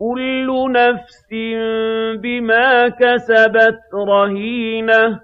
كُلُّ نَفْسٍ بِمَا كَسَبَتْ رَهِينَةٌ